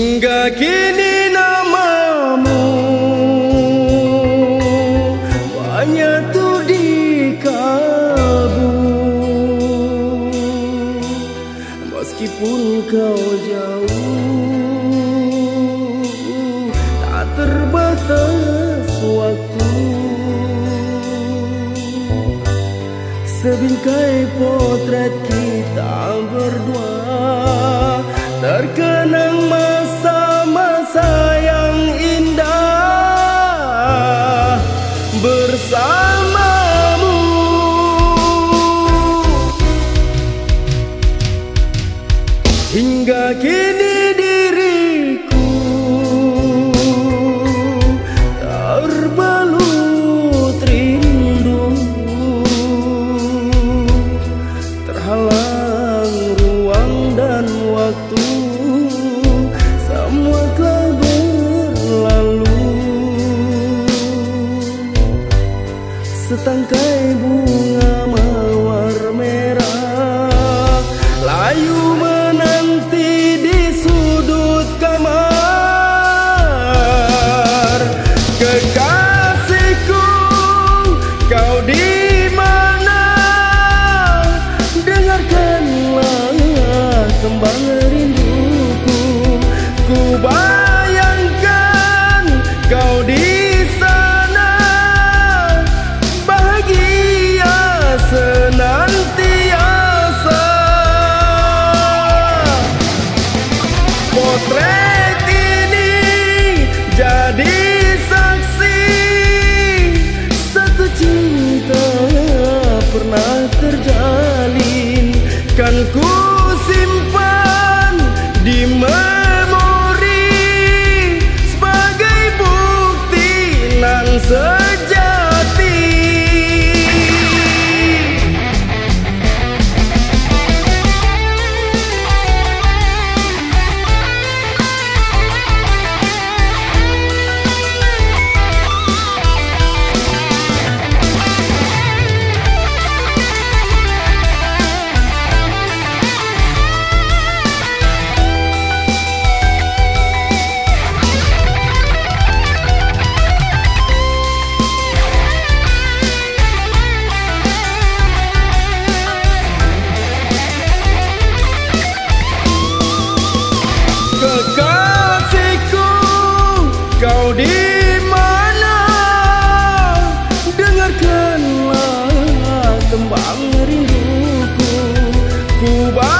Hingga kini namamu Banyak tuh di kalbu Meskipun kau jauh Tak terbatas waktu. Sebingkai potret kita berdua Terkenang Setangkai bunga mawar merah. Layu Kan ku simpan di memori Sebagai bukti nan tembang rinduku. Ku bayangkan kau di